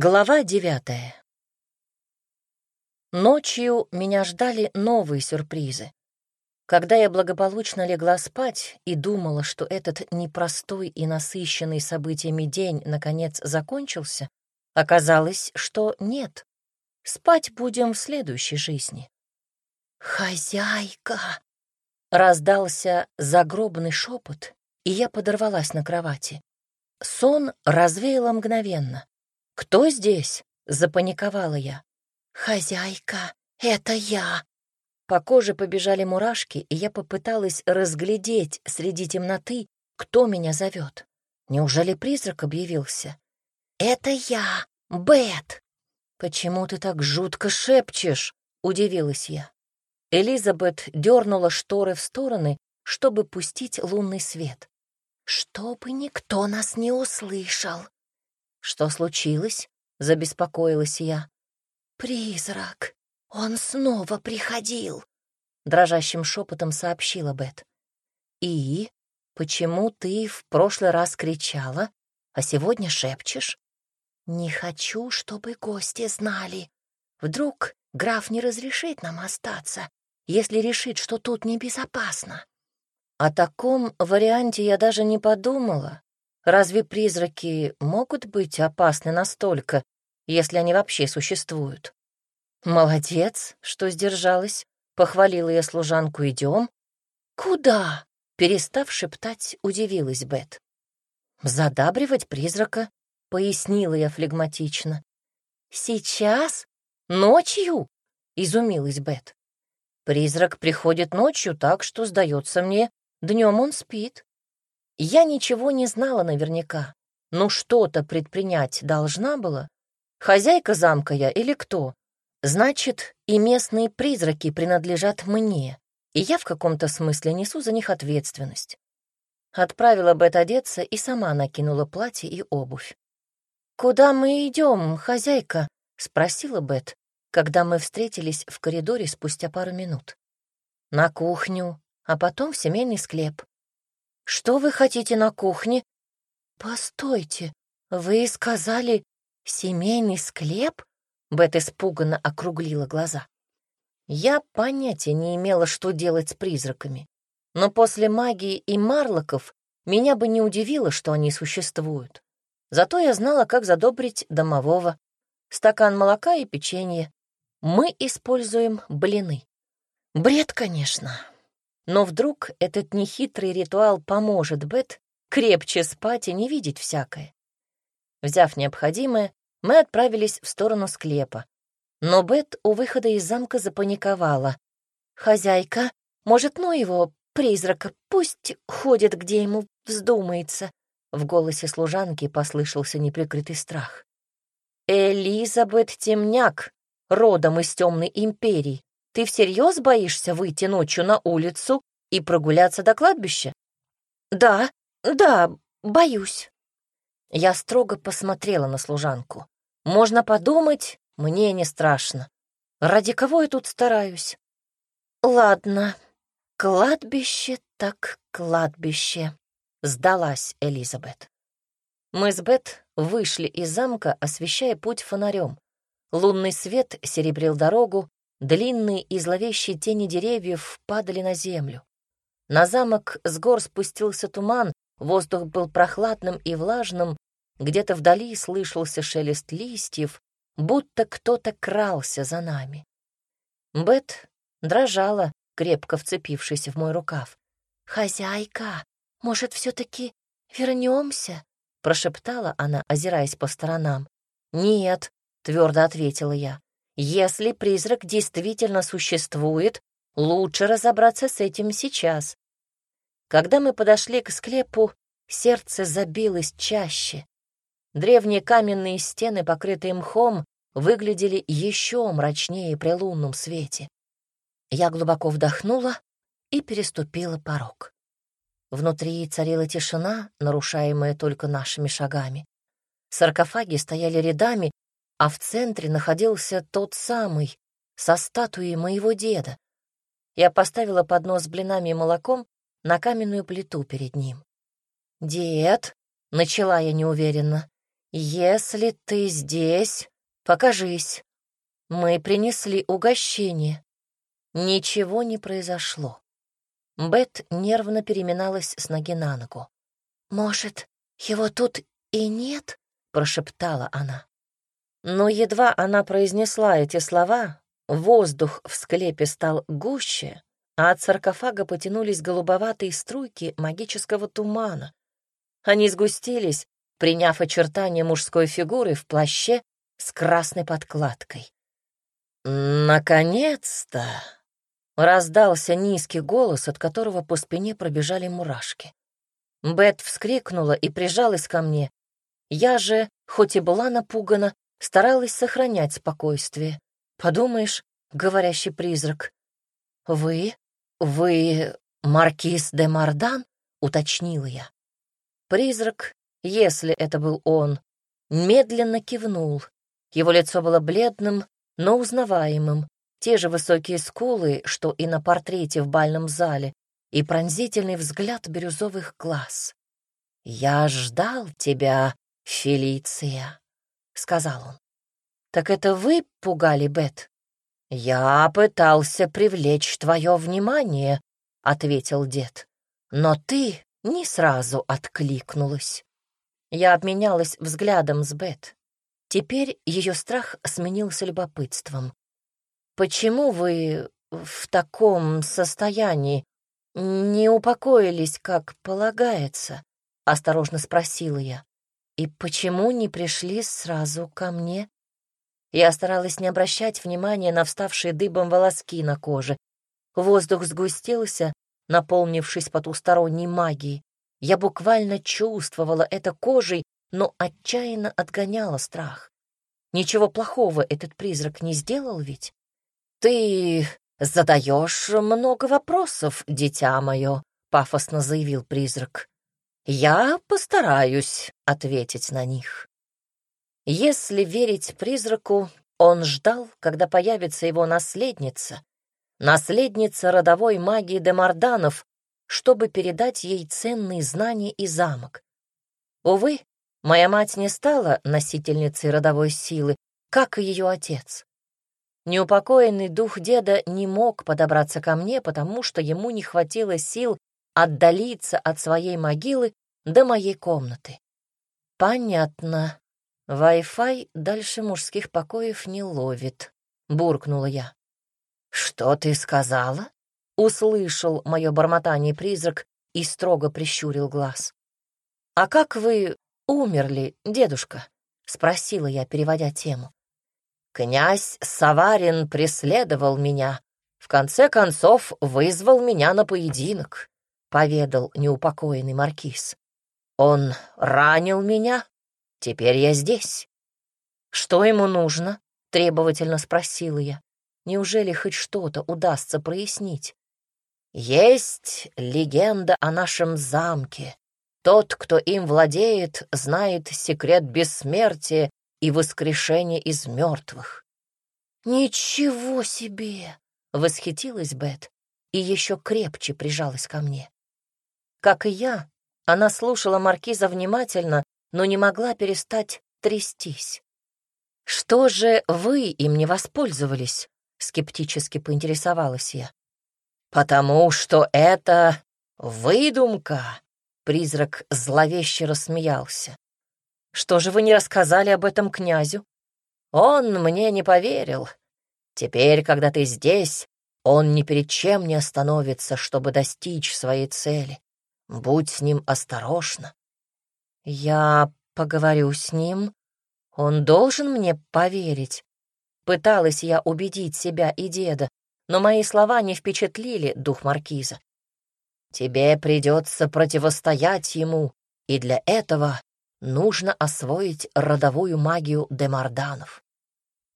Глава девятая. Ночью меня ждали новые сюрпризы. Когда я благополучно легла спать и думала, что этот непростой и насыщенный событиями день наконец закончился, оказалось, что нет. Спать будем в следующей жизни. «Хозяйка!» — раздался загробный шепот, и я подорвалась на кровати. Сон развеяло мгновенно. «Кто здесь?» — запаниковала я. «Хозяйка, это я!» По коже побежали мурашки, и я попыталась разглядеть среди темноты, кто меня зовет. Неужели призрак объявился? «Это я, Бет!» «Почему ты так жутко шепчешь?» — удивилась я. Элизабет дернула шторы в стороны, чтобы пустить лунный свет. «Чтобы никто нас не услышал», «Что случилось?» — забеспокоилась я. «Призрак! Он снова приходил!» — дрожащим шепотом сообщила Бет. «И? Почему ты в прошлый раз кричала, а сегодня шепчешь?» «Не хочу, чтобы гости знали. Вдруг граф не разрешит нам остаться, если решит, что тут небезопасно». О таком варианте я даже не подумала, Разве призраки могут быть опасны настолько, если они вообще существуют? Молодец, что сдержалась. Похвалила я служанку. Идем. Куда? Перестав шептать, удивилась Бет. Задабривать призрака, пояснила я флегматично. Сейчас? Ночью? Изумилась Бет. Призрак приходит ночью так, что, сдается мне, днем он спит. Я ничего не знала наверняка, но что-то предпринять должна была. Хозяйка замка я или кто? Значит, и местные призраки принадлежат мне, и я в каком-то смысле несу за них ответственность. Отправила Бет одеться и сама накинула платье и обувь. «Куда мы идем, хозяйка?» — спросила Бет, когда мы встретились в коридоре спустя пару минут. «На кухню, а потом в семейный склеп. Что вы хотите на кухне? Постойте, вы сказали семейный склеп? Бет испуганно округлила глаза. Я понятия не имела, что делать с призраками. Но после магии и марлоков меня бы не удивило, что они существуют. Зато я знала, как задобрить домового. Стакан молока и печенье. Мы используем блины. Бред, конечно. Но вдруг этот нехитрый ритуал поможет Бет крепче спать и не видеть всякое. Взяв необходимое, мы отправились в сторону склепа. Но Бет у выхода из замка запаниковала. «Хозяйка, может, ну его, призрака, пусть ходит, где ему вздумается». В голосе служанки послышался неприкрытый страх. «Элизабет Темняк, родом из Темной империи, ты всерьез боишься выйти ночью на улицу и прогуляться до кладбища? Да, да, боюсь. Я строго посмотрела на служанку. Можно подумать, мне не страшно. Ради кого я тут стараюсь? Ладно, кладбище так кладбище, сдалась Элизабет. Мы с Бет вышли из замка, освещая путь фонарем. Лунный свет серебрил дорогу, Длинные и зловещие тени деревьев падали на землю. На замок с гор спустился туман, воздух был прохладным и влажным, где-то вдали слышался шелест листьев, будто кто-то крался за нами. Бет дрожала, крепко вцепившись в мой рукав. «Хозяйка, может, все-таки вернемся?» — прошептала она, озираясь по сторонам. «Нет», — твердо ответила я. Если призрак действительно существует, лучше разобраться с этим сейчас. Когда мы подошли к склепу, сердце забилось чаще. Древние каменные стены, покрытые мхом, выглядели еще мрачнее при лунном свете. Я глубоко вдохнула и переступила порог. Внутри царила тишина, нарушаемая только нашими шагами. Саркофаги стояли рядами, а в центре находился тот самый, со статуей моего деда. Я поставила поднос с блинами и молоком на каменную плиту перед ним. «Дед», — начала я неуверенно, «Если ты здесь, покажись. Мы принесли угощение». Ничего не произошло. Бет нервно переминалась с ноги на ногу. «Может, его тут и нет?» — прошептала она. Но едва она произнесла эти слова, воздух в склепе стал гуще, а от саркофага потянулись голубоватые струйки магического тумана. Они сгустились, приняв очертания мужской фигуры в плаще с красной подкладкой. «Наконец-то!» — раздался низкий голос, от которого по спине пробежали мурашки. Бет вскрикнула и прижалась ко мне. Я же, хоть и была напугана, старалась сохранять спокойствие. Подумаешь, говорящий призрак. «Вы? Вы маркиз де Мардан?» — уточнила я. Призрак, если это был он, медленно кивнул. Его лицо было бледным, но узнаваемым. Те же высокие скулы, что и на портрете в бальном зале, и пронзительный взгляд бирюзовых глаз. «Я ждал тебя, Фелиция», — сказал он. «Так это вы пугали Бет?» «Я пытался привлечь твое внимание», — ответил дед. «Но ты не сразу откликнулась». Я обменялась взглядом с Бет. Теперь ее страх сменился любопытством. «Почему вы в таком состоянии не упокоились, как полагается?» — осторожно спросила я. «И почему не пришли сразу ко мне?» Я старалась не обращать внимания на вставшие дыбом волоски на коже. Воздух сгустился, наполнившись потусторонней магией. Я буквально чувствовала это кожей, но отчаянно отгоняла страх. Ничего плохого этот призрак не сделал ведь? «Ты задаешь много вопросов, дитя мое», — пафосно заявил призрак. «Я постараюсь ответить на них». Если верить призраку, он ждал, когда появится его наследница, наследница родовой магии Демарданов, чтобы передать ей ценные знания и замок. Увы, моя мать не стала носительницей родовой силы, как и ее отец. Неупокоенный дух деда не мог подобраться ко мне, потому что ему не хватило сил отдалиться от своей могилы до моей комнаты. Понятно. Wi-Fi дальше мужских покоев не ловит, буркнула я. Что ты сказала? Услышал мое бормотание призрак и строго прищурил глаз. А как вы умерли, дедушка? Спросила я, переводя тему. Князь Саварин преследовал меня. В конце концов вызвал меня на поединок, поведал неупокоенный маркиз. Он ранил меня, Теперь я здесь. Что ему нужно? Требовательно спросила я. Неужели хоть что-то удастся прояснить? Есть легенда о нашем замке. Тот, кто им владеет, знает секрет бессмертия и воскрешения из мертвых. «Ничего себе!» — восхитилась Бет и еще крепче прижалась ко мне. Как и я, она слушала маркиза внимательно, но не могла перестать трястись. «Что же вы им не воспользовались?» — скептически поинтересовалась я. «Потому что это выдумка!» — призрак зловеще рассмеялся. «Что же вы не рассказали об этом князю?» «Он мне не поверил. Теперь, когда ты здесь, он ни перед чем не остановится, чтобы достичь своей цели. Будь с ним осторожна. Я поговорю с ним. Он должен мне поверить. Пыталась я убедить себя и деда, но мои слова не впечатлили дух маркиза. Тебе придется противостоять ему, и для этого нужно освоить родовую магию демарданов.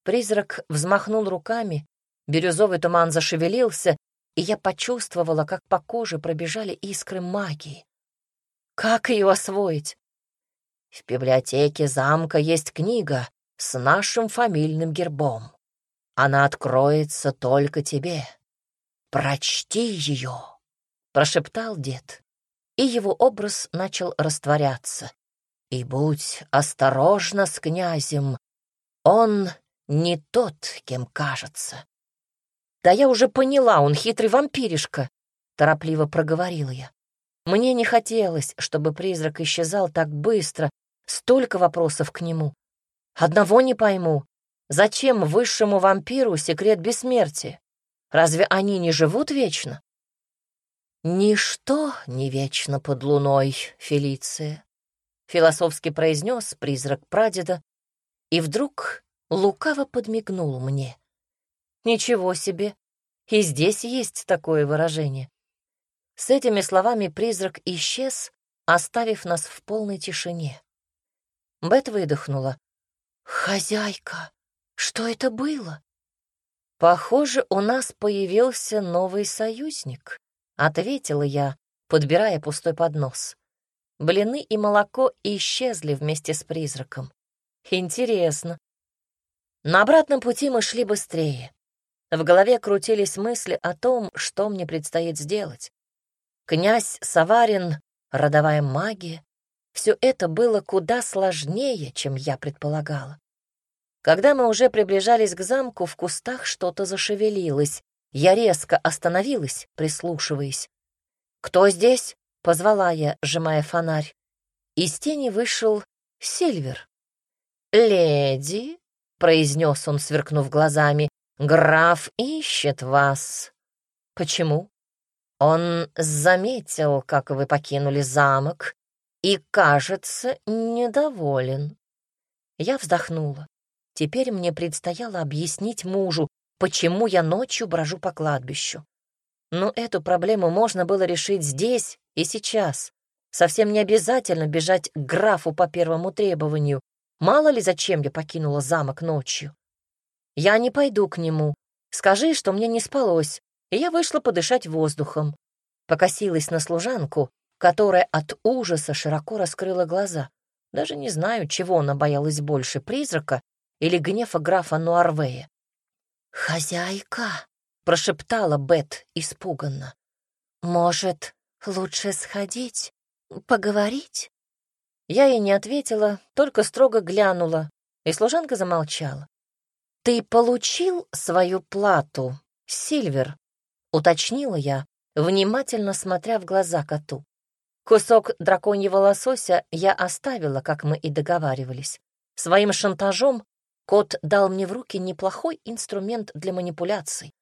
Призрак взмахнул руками, бирюзовый туман зашевелился, и я почувствовала, как по коже пробежали искры магии. Как ее освоить? В библиотеке замка есть книга с нашим фамильным гербом. Она откроется только тебе. Прочти ее, — прошептал дед, и его образ начал растворяться. И будь осторожна с князем, он не тот, кем кажется. Да я уже поняла, он хитрый вампиришка, торопливо проговорила я. Мне не хотелось, чтобы призрак исчезал так быстро, столько вопросов к нему. Одного не пойму. Зачем высшему вампиру секрет бессмертия? Разве они не живут вечно? «Ничто не вечно под луной, Фелиция», — философски произнес призрак прадеда, и вдруг лукаво подмигнул мне. «Ничего себе! И здесь есть такое выражение». С этими словами призрак исчез, оставив нас в полной тишине. Бет выдохнула. «Хозяйка, что это было?» «Похоже, у нас появился новый союзник», — ответила я, подбирая пустой поднос. Блины и молоко исчезли вместе с призраком. Интересно. На обратном пути мы шли быстрее. В голове крутились мысли о том, что мне предстоит сделать. Князь Саварин, родовая магия — все это было куда сложнее, чем я предполагала. Когда мы уже приближались к замку, в кустах что-то зашевелилось. Я резко остановилась, прислушиваясь. «Кто здесь?» — позвала я, сжимая фонарь. Из тени вышел Сильвер. «Леди», — произнес он, сверкнув глазами, — «граф ищет вас». «Почему?» «Он заметил, как вы покинули замок, и, кажется, недоволен». Я вздохнула. Теперь мне предстояло объяснить мужу, почему я ночью брожу по кладбищу. Но эту проблему можно было решить здесь и сейчас. Совсем не обязательно бежать к графу по первому требованию. Мало ли, зачем я покинула замок ночью. Я не пойду к нему. Скажи, что мне не спалось, и я вышла подышать воздухом. Покосилась на служанку, которая от ужаса широко раскрыла глаза. Даже не знаю, чего она боялась больше, призрака или гнева графа Нуарвея. «Хозяйка!» — прошептала Бет испуганно. «Может, лучше сходить, поговорить?» Я ей не ответила, только строго глянула, и служанка замолчала. «Ты получил свою плату, Сильвер?» — уточнила я, внимательно смотря в глаза коту. Кусок драконьего лосося я оставила, как мы и договаривались. Своим шантажом Кот дал мне в руки неплохой инструмент для манипуляций.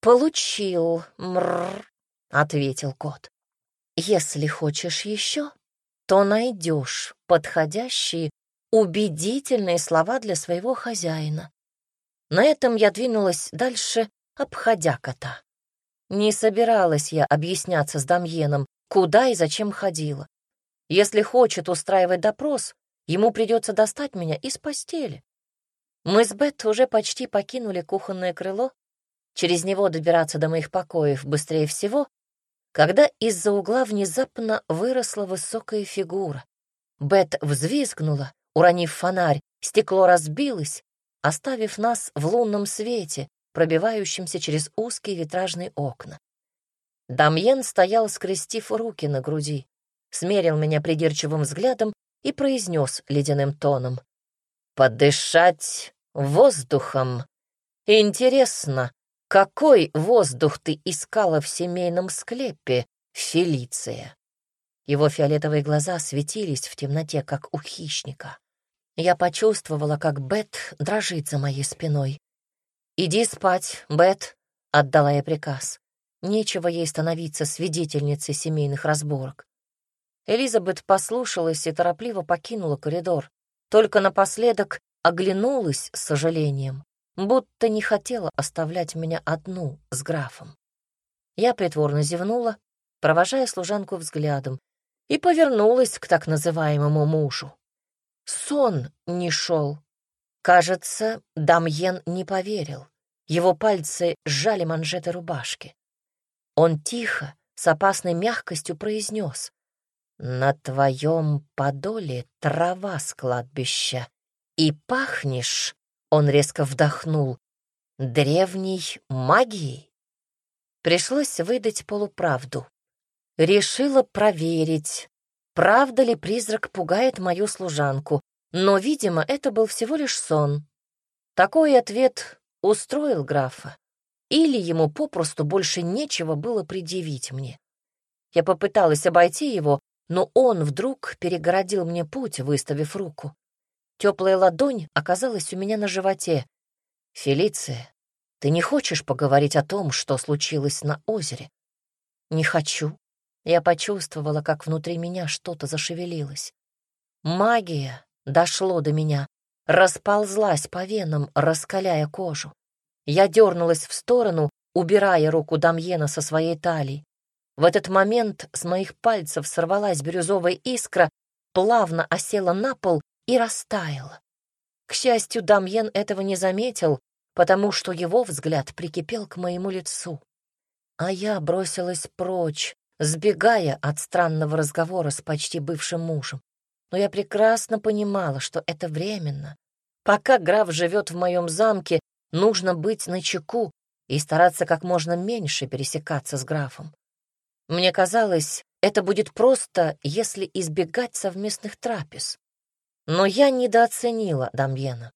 «Получил, мрр», — ответил кот. «Если хочешь еще, то найдешь подходящие, убедительные слова для своего хозяина». На этом я двинулась дальше, обходя кота. Не собиралась я объясняться с Дамьеном, куда и зачем ходила. Если хочет устраивать допрос, ему придется достать меня из постели. Мы с Бет уже почти покинули кухонное крыло. Через него добираться до моих покоев быстрее всего, когда из-за угла внезапно выросла высокая фигура. Бет взвизгнула, уронив фонарь, стекло разбилось, оставив нас в лунном свете, пробивающемся через узкие витражные окна. Дамьен стоял, скрестив руки на груди, смерил меня придирчивым взглядом и произнес ледяным тоном. «Подышать воздухом. Интересно, какой воздух ты искала в семейном склепе, Фелиция? Его фиолетовые глаза светились в темноте, как у хищника. Я почувствовала, как Бет дрожит за моей спиной. «Иди спать, Бет», — отдала я приказ. Нечего ей становиться свидетельницей семейных разборок. Элизабет послушалась и торопливо покинула коридор. Только напоследок оглянулась с сожалением, будто не хотела оставлять меня одну с графом. Я притворно зевнула, провожая служанку взглядом, и повернулась к так называемому мужу. Сон не шел. Кажется, Дамьен не поверил. Его пальцы сжали манжеты рубашки. Он тихо, с опасной мягкостью произнес. «На твоем подоле трава с кладбища, и пахнешь, он резко вдохнул, древней магией. Пришлось выдать полуправду. Решила проверить, правда ли призрак пугает мою служанку, но, видимо, это был всего лишь сон. Такой ответ устроил графа. Или ему попросту больше нечего было предъявить мне. Я попыталась обойти его, но он вдруг перегородил мне путь, выставив руку. Теплая ладонь оказалась у меня на животе. «Фелиция, ты не хочешь поговорить о том, что случилось на озере?» «Не хочу». Я почувствовала, как внутри меня что-то зашевелилось. Магия дошло до меня, расползлась по венам, раскаляя кожу. Я дернулась в сторону, убирая руку Дамьена со своей талии. В этот момент с моих пальцев сорвалась бирюзовая искра, плавно осела на пол и растаяла. К счастью, Дамьен этого не заметил, потому что его взгляд прикипел к моему лицу. А я бросилась прочь, сбегая от странного разговора с почти бывшим мужем. Но я прекрасно понимала, что это временно. Пока граф живет в моем замке, Нужно быть начеку и стараться как можно меньше пересекаться с графом. Мне казалось, это будет просто, если избегать совместных трапез. Но я недооценила Дамьена.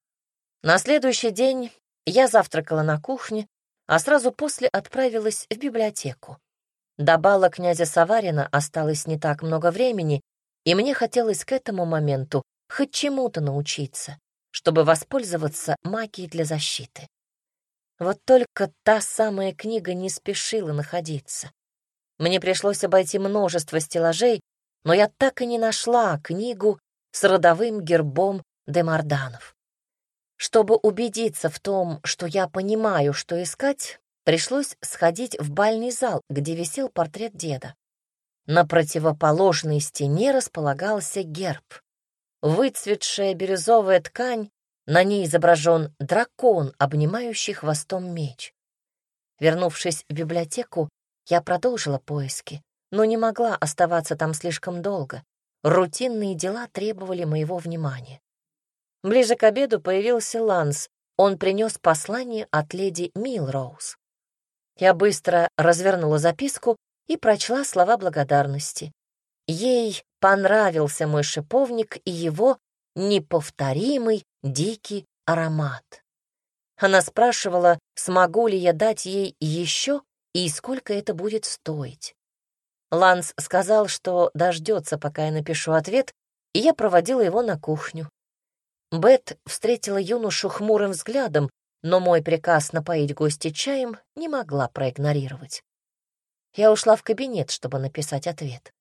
На следующий день я завтракала на кухне, а сразу после отправилась в библиотеку. До бала князя Саварина осталось не так много времени, и мне хотелось к этому моменту хоть чему-то научиться чтобы воспользоваться магией для защиты. Вот только та самая книга не спешила находиться. Мне пришлось обойти множество стеллажей, но я так и не нашла книгу с родовым гербом Демарданов. Чтобы убедиться в том, что я понимаю, что искать, пришлось сходить в бальный зал, где висел портрет деда. На противоположной стене располагался герб. Выцветшая бирюзовая ткань, на ней изображен дракон, обнимающий хвостом меч. Вернувшись в библиотеку, я продолжила поиски, но не могла оставаться там слишком долго. Рутинные дела требовали моего внимания. Ближе к обеду появился Ланс. Он принес послание от леди Милроуз. Я быстро развернула записку и прочла слова благодарности. Ей понравился мой шиповник и его неповторимый дикий аромат. Она спрашивала, смогу ли я дать ей еще и сколько это будет стоить. Ланс сказал, что дождется, пока я напишу ответ, и я проводила его на кухню. Бет встретила юношу хмурым взглядом, но мой приказ напоить гостя чаем не могла проигнорировать. Я ушла в кабинет, чтобы написать ответ.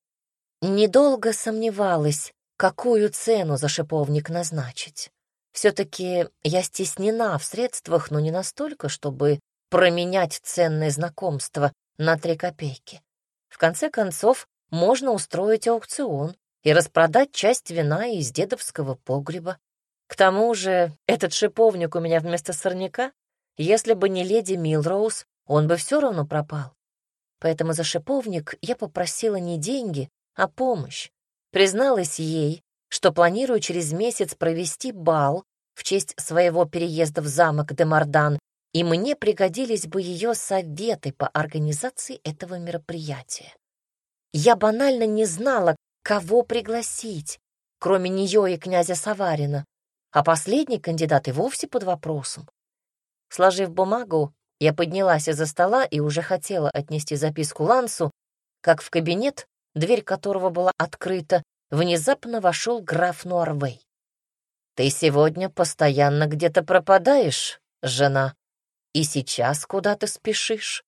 Недолго сомневалась, какую цену за шиповник назначить. Все-таки я стеснена в средствах, но не настолько, чтобы променять ценное знакомство на три копейки. В конце концов, можно устроить аукцион и распродать часть вина из дедовского погреба. К тому же этот шиповник у меня вместо сорняка. Если бы не леди Милроуз, он бы все равно пропал. Поэтому за шиповник я попросила не деньги, а помощь. Призналась ей, что планирую через месяц провести бал в честь своего переезда в замок Демардан, и мне пригодились бы ее советы по организации этого мероприятия. Я банально не знала, кого пригласить, кроме нее и князя Саварина, а последний кандидат и вовсе под вопросом. Сложив бумагу, я поднялась из-за стола и уже хотела отнести записку Лансу, как в кабинет дверь которого была открыта, внезапно вошел граф Нуарвей. «Ты сегодня постоянно где-то пропадаешь, жена, и сейчас куда ты спешишь?»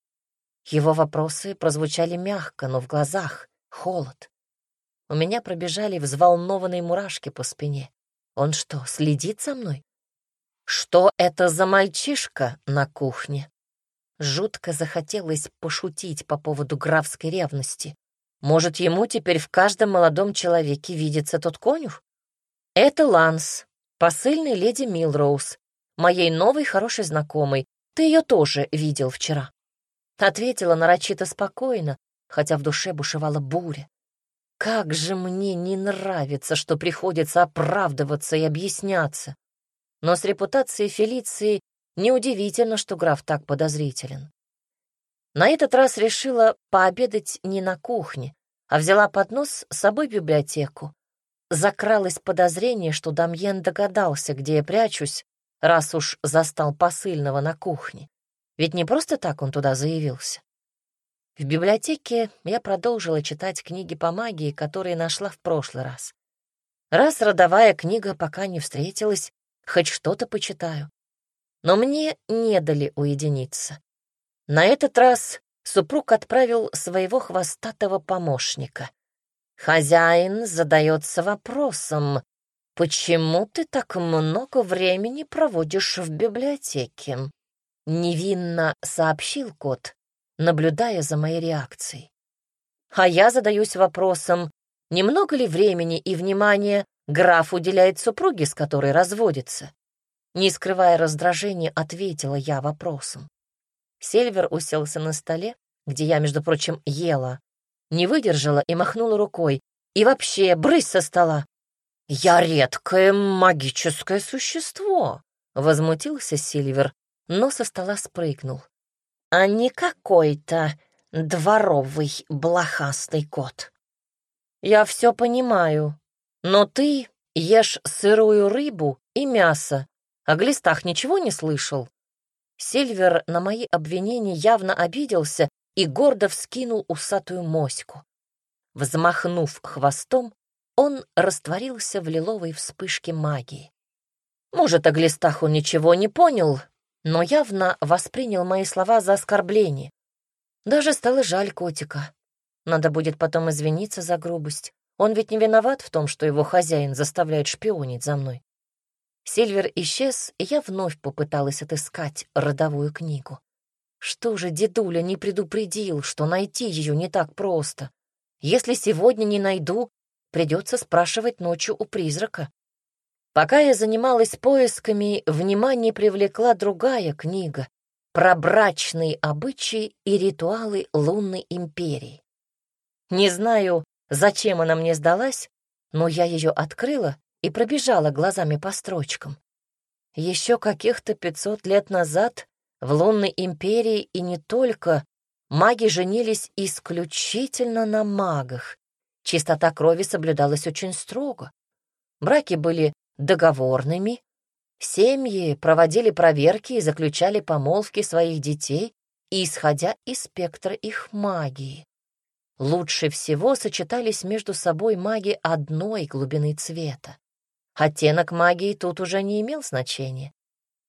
Его вопросы прозвучали мягко, но в глазах холод. У меня пробежали взволнованные мурашки по спине. Он что, следит за мной? Что это за мальчишка на кухне? Жутко захотелось пошутить по поводу графской ревности. Может, ему теперь в каждом молодом человеке видится тот конюх? Это Ланс, посыльный леди Милроуз, моей новой хорошей знакомой. Ты ее тоже видел вчера. Ответила нарочито спокойно, хотя в душе бушевала буря. Как же мне не нравится, что приходится оправдываться и объясняться. Но с репутацией Фелиции неудивительно, что граф так подозрителен. На этот раз решила пообедать не на кухне, а взяла поднос с собой в библиотеку. Закралось подозрение, что Дамьен догадался, где я прячусь, раз уж застал посыльного на кухне. Ведь не просто так он туда заявился. В библиотеке я продолжила читать книги по магии, которые нашла в прошлый раз. Раз родовая книга пока не встретилась, хоть что-то почитаю. Но мне не дали уединиться. На этот раз супруг отправил своего хвостатого помощника. Хозяин задается вопросом, «Почему ты так много времени проводишь в библиотеке?» Невинно сообщил кот, наблюдая за моей реакцией. А я задаюсь вопросом, немного ли времени и внимания граф уделяет супруге, с которой разводится? Не скрывая раздражения, ответила я вопросом. Сильвер уселся на столе, где я, между прочим, ела, не выдержала и махнула рукой. «И вообще, брысь со стола!» «Я редкое магическое существо!» — возмутился Сильвер, но со стола спрыгнул. «А не какой-то дворовый блохастый кот». «Я все понимаю, но ты ешь сырую рыбу и мясо, о глистах ничего не слышал?» Сильвер на мои обвинения явно обиделся и гордо вскинул усатую моську. Взмахнув хвостом, он растворился в лиловой вспышке магии. Может, о глистах он ничего не понял, но явно воспринял мои слова за оскорбление. Даже стало жаль котика. Надо будет потом извиниться за грубость. Он ведь не виноват в том, что его хозяин заставляет шпионить за мной. Сильвер исчез, и я вновь попыталась отыскать родовую книгу. Что же дедуля не предупредил, что найти ее не так просто? Если сегодня не найду, придется спрашивать ночью у призрака. Пока я занималась поисками, внимание привлекла другая книга про брачные обычаи и ритуалы лунной империи. Не знаю, зачем она мне сдалась, но я ее открыла и пробежала глазами по строчкам. Еще каких-то пятьсот лет назад в лунной империи и не только маги женились исключительно на магах. Чистота крови соблюдалась очень строго. Браки были договорными, семьи проводили проверки и заключали помолвки своих детей, исходя из спектра их магии. Лучше всего сочетались между собой маги одной глубины цвета. Оттенок магии тут уже не имел значения.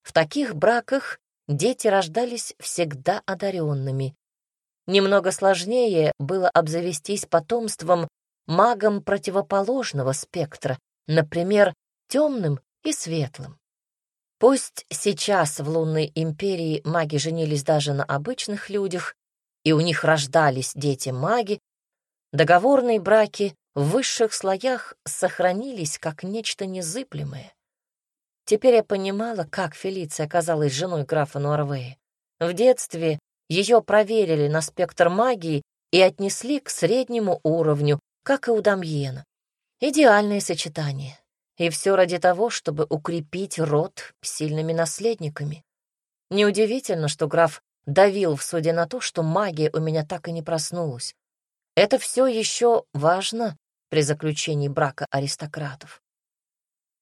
В таких браках дети рождались всегда одаренными. Немного сложнее было обзавестись потомством магом противоположного спектра, например, темным и светлым. Пусть сейчас в лунной империи маги женились даже на обычных людях, и у них рождались дети-маги, договорные браки в высших слоях сохранились как нечто незыблемое. Теперь я понимала, как Фелиция оказалась женой графа Нуарвея. В детстве ее проверили на спектр магии и отнесли к среднему уровню, как и у Дамьена. Идеальное сочетание. И все ради того, чтобы укрепить род сильными наследниками. Неудивительно, что граф давил в суде на то, что магия у меня так и не проснулась. Это все еще важно при заключении брака аристократов.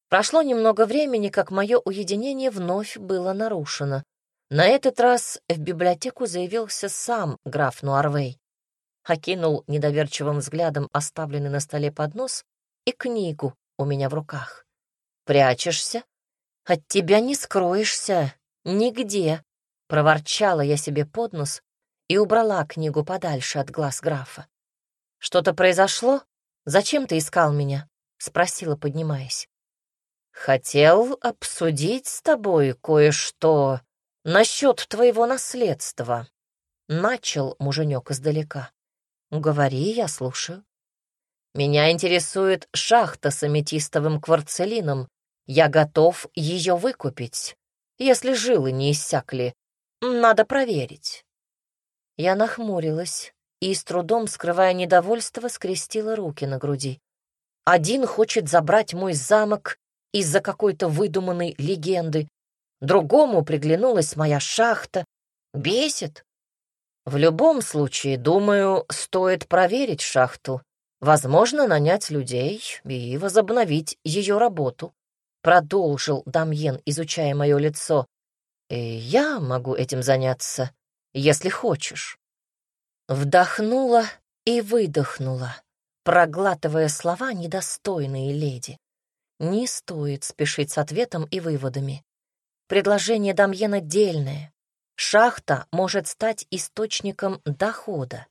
Прошло немного времени, как мое уединение вновь было нарушено. На этот раз в библиотеку заявился сам граф Нуарвей. Окинул недоверчивым взглядом оставленный на столе поднос и книгу у меня в руках. «Прячешься? От тебя не скроешься. Нигде!» Проворчала я себе под нос и убрала книгу подальше от глаз графа. «Что-то произошло?» «Зачем ты искал меня?» — спросила, поднимаясь. «Хотел обсудить с тобой кое-что насчет твоего наследства», — начал муженек издалека. «Говори, я слушаю». «Меня интересует шахта с аметистовым кварцелином. Я готов ее выкупить, если жилы не иссякли. Надо проверить». Я нахмурилась и, с трудом скрывая недовольство, скрестила руки на груди. Один хочет забрать мой замок из-за какой-то выдуманной легенды, другому приглянулась моя шахта. Бесит. В любом случае, думаю, стоит проверить шахту. Возможно, нанять людей и возобновить ее работу. Продолжил Дамьен, изучая мое лицо. И я могу этим заняться, если хочешь. Вдохнула и выдохнула, проглатывая слова недостойные леди. Не стоит спешить с ответом и выводами. Предложение Дамьена дельное. Шахта может стать источником дохода.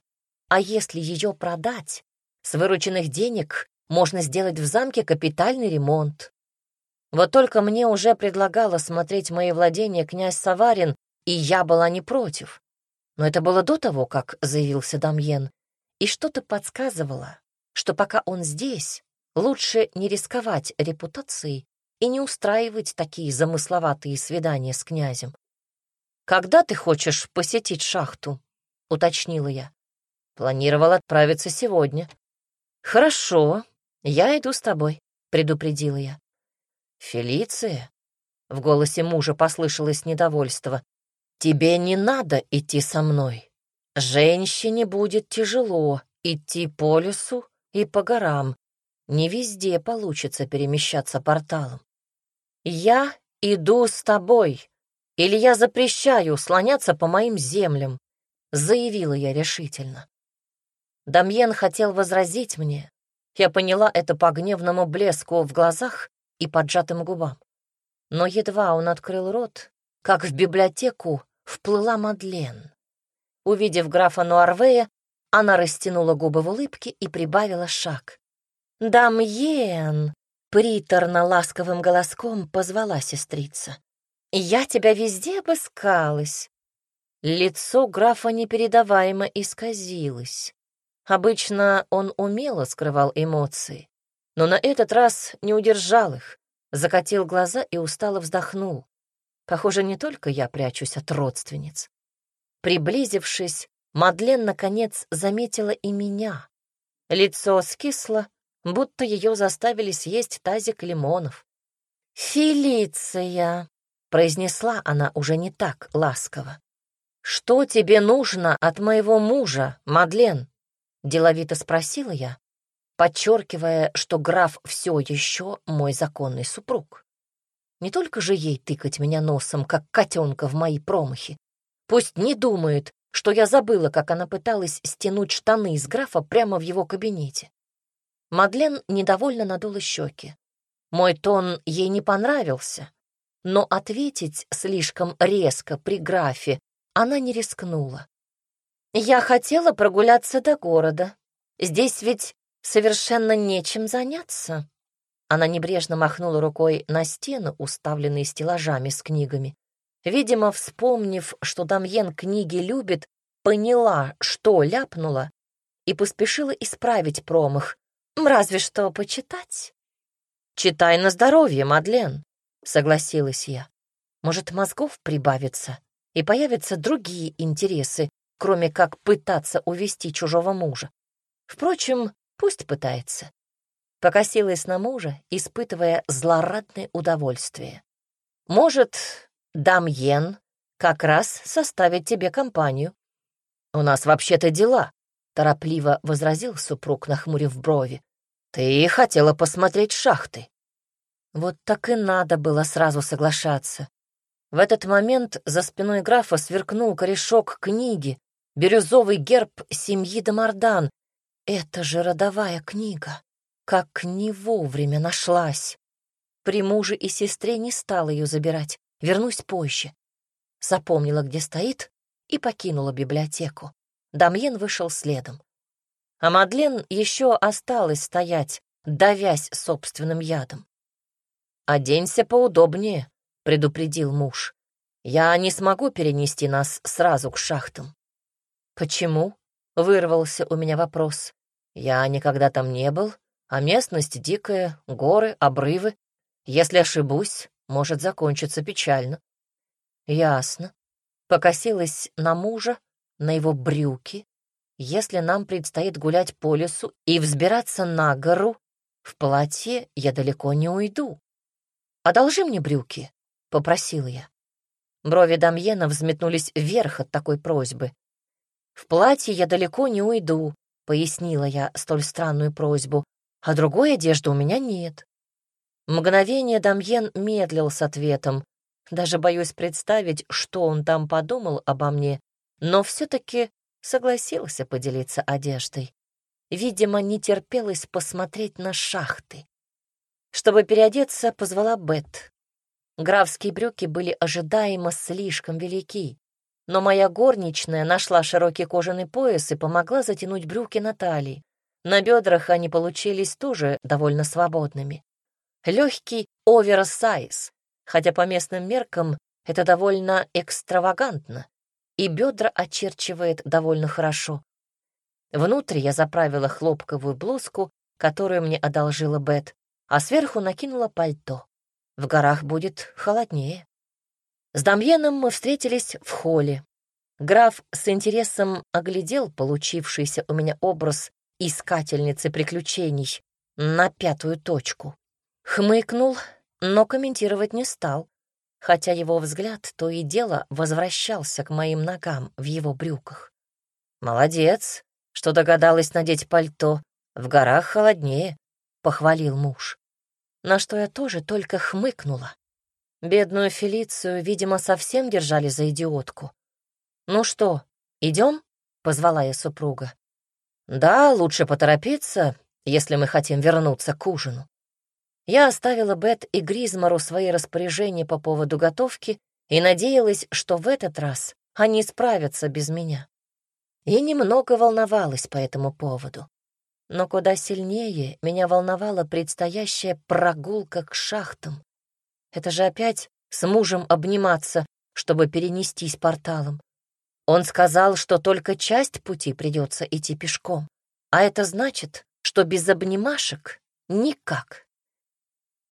А если ее продать, с вырученных денег можно сделать в замке капитальный ремонт. Вот только мне уже предлагала смотреть мои владения князь Саварин, и я была не против. Но это было до того, как заявился Дамьен, и что-то подсказывало, что пока он здесь, лучше не рисковать репутацией и не устраивать такие замысловатые свидания с князем. «Когда ты хочешь посетить шахту?» — уточнила я. Планировал отправиться сегодня. «Хорошо, я иду с тобой», — предупредила я. «Фелиция?» — в голосе мужа послышалось недовольство. «Тебе не надо идти со мной. Женщине будет тяжело идти по лесу и по горам. Не везде получится перемещаться порталом. Я иду с тобой, или я запрещаю слоняться по моим землям», — заявила я решительно. Дамьен хотел возразить мне. Я поняла это по гневному блеску в глазах и поджатым губам. Но едва он открыл рот, как в библиотеку вплыла Мадлен. Увидев графа Нуарвея, она растянула губы в улыбке и прибавила шаг. «Дамьен!» — приторно-ласковым голоском позвала сестрица. «Я тебя везде обыскалась». Лицо графа непередаваемо исказилось. Обычно он умело скрывал эмоции, но на этот раз не удержал их, закатил глаза и устало вздохнул. Похоже, не только я прячусь от родственниц. Приблизившись, Мадлен, наконец, заметила и меня. Лицо скисло, будто ее заставили съесть тазик лимонов. «Фелиция!» — произнесла она уже не так ласково. «Что тебе нужно от моего мужа, Мадлен?» — деловито спросила я, подчеркивая, что граф все еще мой законный супруг. Не только же ей тыкать меня носом, как котенка в мои промахи. Пусть не думает, что я забыла, как она пыталась стянуть штаны из графа прямо в его кабинете. Мадлен недовольно надула щеки. Мой тон ей не понравился, но ответить слишком резко при графе она не рискнула. Я хотела прогуляться до города. Здесь ведь совершенно нечем заняться. Она небрежно махнула рукой на стену, уставленные стеллажами с книгами. Видимо, вспомнив, что Дамьен книги любит, поняла, что ляпнула, и поспешила исправить промах. Разве что почитать. «Читай на здоровье, Мадлен», — согласилась я. «Может, мозгов прибавится, и появятся другие интересы, кроме как пытаться увести чужого мужа. Впрочем, пусть пытается. Покосилась на мужа, испытывая злорадное удовольствие. Может, Дамьен как раз составит тебе компанию. У нас вообще-то дела, торопливо возразил супруг, нахмурив брови. Ты хотела посмотреть шахты. Вот так и надо было сразу соглашаться. В этот момент за спиной графа сверкнул корешок книги, Бирюзовый герб семьи Дамардан. Это же родовая книга. Как не вовремя нашлась. При муже и сестре не стала ее забирать. Вернусь позже. Запомнила, где стоит, и покинула библиотеку. Дамьен вышел следом. А Мадлен еще осталась стоять, давясь собственным ядом. «Оденься поудобнее», — предупредил муж. «Я не смогу перенести нас сразу к шахтам». «Почему?» — вырвался у меня вопрос. «Я никогда там не был, а местность дикая, горы, обрывы. Если ошибусь, может закончиться печально». «Ясно». Покосилась на мужа, на его брюки. Если нам предстоит гулять по лесу и взбираться на гору, в платье я далеко не уйду. «Одолжи мне брюки», — попросил я. Брови Дамьена взметнулись вверх от такой просьбы. В платье я далеко не уйду, пояснила я столь странную просьбу, а другой одежды у меня нет. Мгновение Дамьен медлил с ответом. Даже боюсь представить, что он там подумал обо мне, но все-таки согласился поделиться одеждой. Видимо, не терпелось посмотреть на шахты. Чтобы переодеться, позвала Бет. Графские брюки были ожидаемо слишком велики, но моя горничная нашла широкий кожаный пояс и помогла затянуть брюки на талии. На бедрах они получились тоже довольно свободными. Легкий оверсайз, хотя по местным меркам это довольно экстравагантно, и бедра очерчивает довольно хорошо. Внутрь я заправила хлопковую блузку, которую мне одолжила Бет, а сверху накинула пальто. В горах будет холоднее. С Дамьеном мы встретились в холле. Граф с интересом оглядел получившийся у меня образ искательницы приключений на пятую точку. Хмыкнул, но комментировать не стал, хотя его взгляд то и дело возвращался к моим ногам в его брюках. «Молодец, что догадалась надеть пальто. В горах холоднее», — похвалил муж. На что я тоже только хмыкнула. Бедную Фелицию, видимо, совсем держали за идиотку. «Ну что, идем?» — позвала я супруга. «Да, лучше поторопиться, если мы хотим вернуться к ужину». Я оставила Бет и Гризмару свои распоряжения по поводу готовки и надеялась, что в этот раз они справятся без меня. И немного волновалась по этому поводу. Но куда сильнее меня волновала предстоящая прогулка к шахтам. Это же опять с мужем обниматься, чтобы перенестись порталом. Он сказал, что только часть пути придется идти пешком. А это значит, что без обнимашек никак.